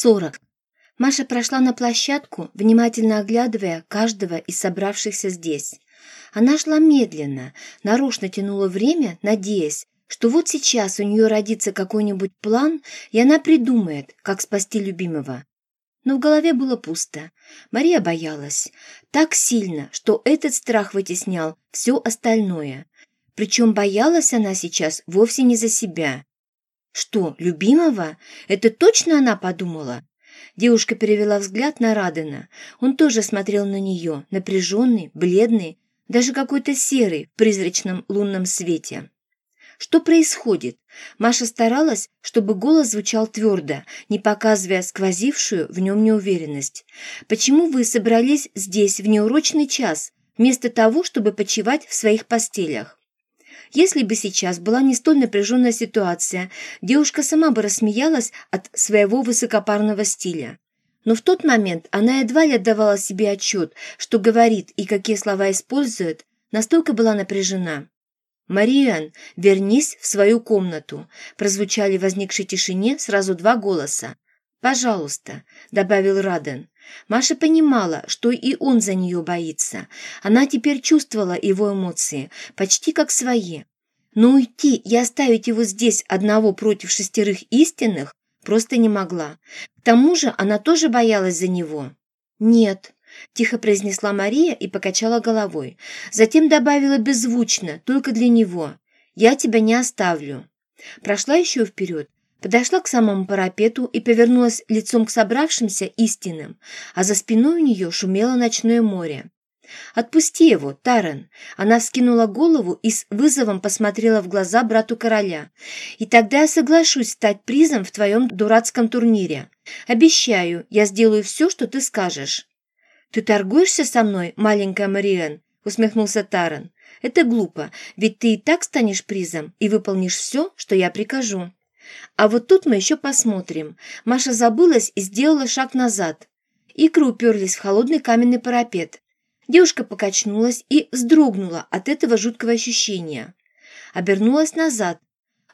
40. Маша прошла на площадку, внимательно оглядывая каждого из собравшихся здесь. Она шла медленно, нарочно тянула время, надеясь, что вот сейчас у нее родится какой-нибудь план, и она придумает, как спасти любимого. Но в голове было пусто. Мария боялась. Так сильно, что этот страх вытеснял все остальное. Причем боялась она сейчас вовсе не за себя. Что, любимого? Это точно она подумала? Девушка перевела взгляд на Радена. Он тоже смотрел на нее, напряженный, бледный, даже какой-то серый в призрачном лунном свете. Что происходит? Маша старалась, чтобы голос звучал твердо, не показывая сквозившую в нем неуверенность. «Почему вы собрались здесь в неурочный час, вместо того, чтобы почивать в своих постелях?» Если бы сейчас была не столь напряженная ситуация, девушка сама бы рассмеялась от своего высокопарного стиля. Но в тот момент она едва ли отдавала себе отчет, что говорит и какие слова использует, настолько была напряжена. «Мариан, вернись в свою комнату», прозвучали в возникшей тишине сразу два голоса. «Пожалуйста», — добавил Раден. Маша понимала, что и он за нее боится. Она теперь чувствовала его эмоции, почти как свои. Но уйти и оставить его здесь одного против шестерых истинных просто не могла. К тому же она тоже боялась за него. «Нет», – тихо произнесла Мария и покачала головой. Затем добавила беззвучно, только для него. «Я тебя не оставлю». Прошла еще вперед, Подошла к самому парапету и повернулась лицом к собравшимся истинным, а за спиной у нее шумело ночное море. «Отпусти его, Таран!» Она вскинула голову и с вызовом посмотрела в глаза брату короля. «И тогда я соглашусь стать призом в твоем дурацком турнире. Обещаю, я сделаю все, что ты скажешь». «Ты торгуешься со мной, маленькая Мариэн?» усмехнулся Таран. «Это глупо, ведь ты и так станешь призом и выполнишь все, что я прикажу». А вот тут мы еще посмотрим. Маша забылась и сделала шаг назад. Икры уперлись в холодный каменный парапет. Девушка покачнулась и вздрогнула от этого жуткого ощущения. Обернулась назад.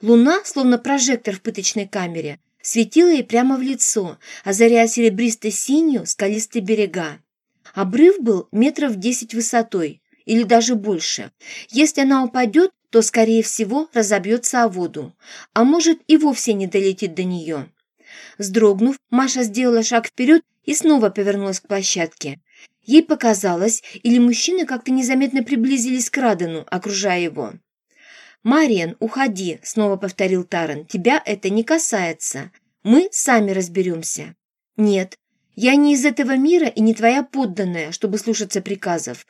Луна, словно прожектор в пыточной камере, светила ей прямо в лицо, озаряя серебристо синюю скалистые берега. Обрыв был метров десять высотой, или даже больше. Если она упадет, то, скорее всего, разобьется о воду, а может и вовсе не долетит до нее. Сдрогнув, Маша сделала шаг вперед и снова повернулась к площадке. Ей показалось, или мужчины как-то незаметно приблизились к Радену, окружая его. «Мариан, уходи», — снова повторил Таран, — «тебя это не касается. Мы сами разберемся». «Нет, я не из этого мира и не твоя подданная, чтобы слушаться приказов.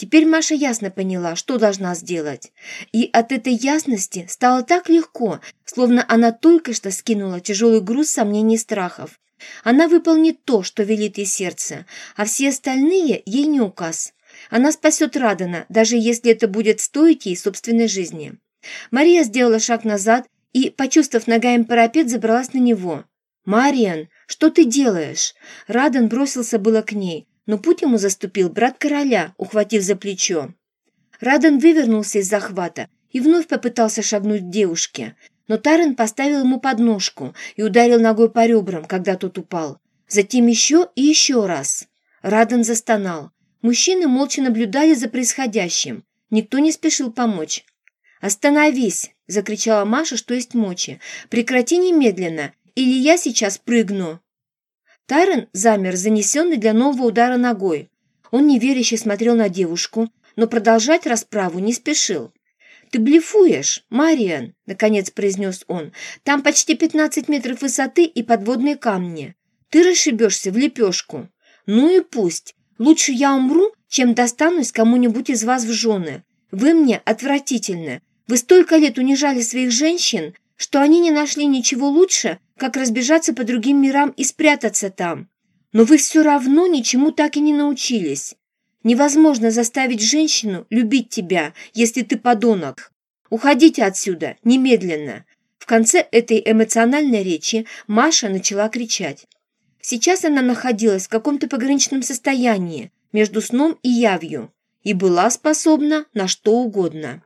Теперь Маша ясно поняла, что должна сделать. И от этой ясности стало так легко, словно она только что скинула тяжелый груз сомнений и страхов. Она выполнит то, что велит ей сердце, а все остальные ей не указ. Она спасет Радана, даже если это будет стоить ей собственной жизни. Мария сделала шаг назад и, почувствовав ногами парапет, забралась на него. «Мариан, что ты делаешь?» Радан бросился было к ней, но путь ему заступил брат короля, ухватив за плечо. Раден вывернулся из захвата и вновь попытался шагнуть к девушке, но Тарен поставил ему подножку и ударил ногой по ребрам, когда тот упал. Затем еще и еще раз. Раден застонал. Мужчины молча наблюдали за происходящим. Никто не спешил помочь. «Остановись!» – закричала Маша, что есть мочи. «Прекрати немедленно, или я сейчас прыгну!» Тайрон замер, занесенный для нового удара ногой. Он неверяще смотрел на девушку, но продолжать расправу не спешил. «Ты блефуешь, Мариан», — наконец произнес он. «Там почти 15 метров высоты и подводные камни. Ты расшибешься в лепешку. Ну и пусть. Лучше я умру, чем достанусь кому-нибудь из вас в жены. Вы мне отвратительны. Вы столько лет унижали своих женщин, что они не нашли ничего лучше, как разбежаться по другим мирам и спрятаться там. Но вы все равно ничему так и не научились. Невозможно заставить женщину любить тебя, если ты подонок. Уходите отсюда, немедленно. В конце этой эмоциональной речи Маша начала кричать. Сейчас она находилась в каком-то пограничном состоянии между сном и явью и была способна на что угодно.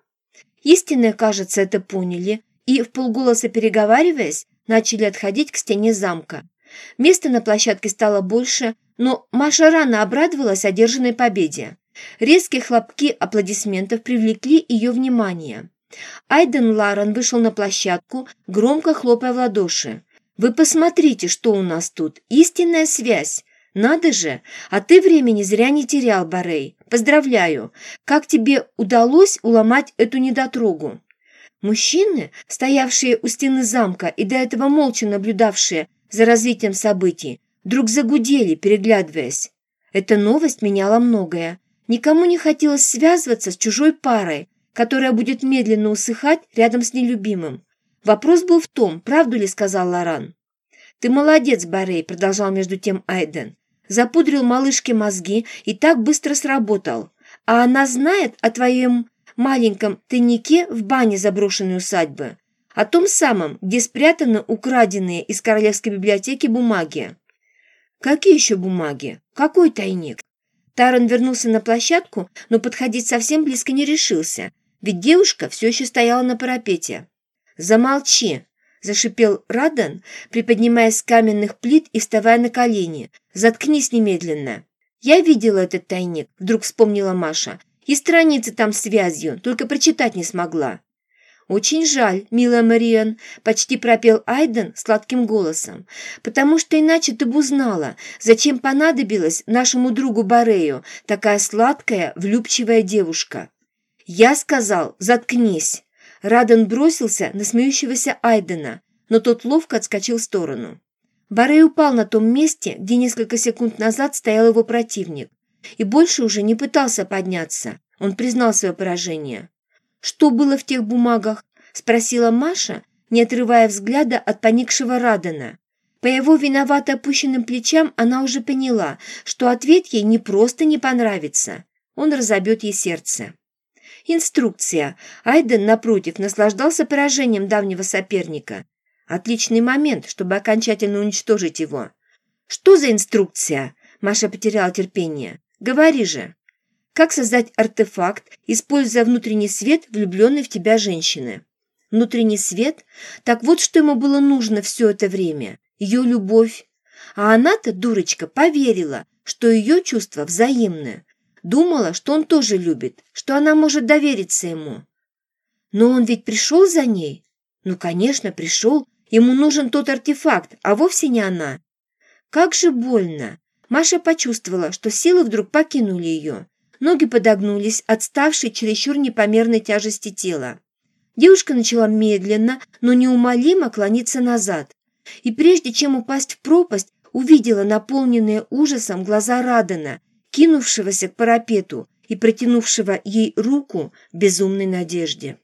Истинные, кажется, это поняли и, в полголоса переговариваясь, начали отходить к стене замка. Места на площадке стало больше, но Маша рано обрадовалась одержанной победе. Резкие хлопки аплодисментов привлекли ее внимание. Айден Ларен вышел на площадку, громко хлопая в ладоши. «Вы посмотрите, что у нас тут! Истинная связь! Надо же! А ты времени зря не терял, Барей! Поздравляю! Как тебе удалось уломать эту недотрогу?» Мужчины, стоявшие у стены замка и до этого молча наблюдавшие за развитием событий, вдруг загудели, переглядываясь. Эта новость меняла многое. Никому не хотелось связываться с чужой парой, которая будет медленно усыхать рядом с нелюбимым. Вопрос был в том, правду ли сказал Лоран. «Ты молодец, Барей», — продолжал между тем Айден. «Запудрил малышке мозги и так быстро сработал. А она знает о твоем маленьком тайнике в бане заброшенной усадьбы, о том самом, где спрятаны украденные из королевской библиотеки бумаги». «Какие еще бумаги? Какой тайник?» Таран вернулся на площадку, но подходить совсем близко не решился, ведь девушка все еще стояла на парапете. «Замолчи!» – зашипел Радан, приподнимаясь с каменных плит и вставая на колени. «Заткнись немедленно!» «Я видела этот тайник», – вдруг вспомнила Маша. «И страницы там связью, только прочитать не смогла». «Очень жаль, милая Мариан», — почти пропел Айден сладким голосом, «потому что иначе ты бы узнала, зачем понадобилась нашему другу Барею такая сладкая, влюбчивая девушка». «Я сказал, заткнись!» Раден бросился на смеющегося Айдена, но тот ловко отскочил в сторону. Барей упал на том месте, где несколько секунд назад стоял его противник, и больше уже не пытался подняться. Он признал свое поражение. «Что было в тех бумагах?» – спросила Маша, не отрывая взгляда от поникшего Радена. По его виновато опущенным плечам она уже поняла, что ответ ей не просто не понравится. Он разобьет ей сердце. Инструкция. Айден, напротив, наслаждался поражением давнего соперника. Отличный момент, чтобы окончательно уничтожить его. «Что за инструкция?» Маша потеряла терпение. «Говори же». Как создать артефакт, используя внутренний свет влюбленной в тебя женщины? Внутренний свет? Так вот, что ему было нужно все это время. Ее любовь. А она-то, дурочка, поверила, что ее чувства взаимны. Думала, что он тоже любит, что она может довериться ему. Но он ведь пришел за ней? Ну, конечно, пришел. Ему нужен тот артефакт, а вовсе не она. Как же больно. Маша почувствовала, что силы вдруг покинули ее. Ноги подогнулись от ставшей чересчур непомерной тяжести тела. Девушка начала медленно, но неумолимо клониться назад. И прежде чем упасть в пропасть, увидела наполненные ужасом глаза Радена, кинувшегося к парапету и протянувшего ей руку безумной надежде.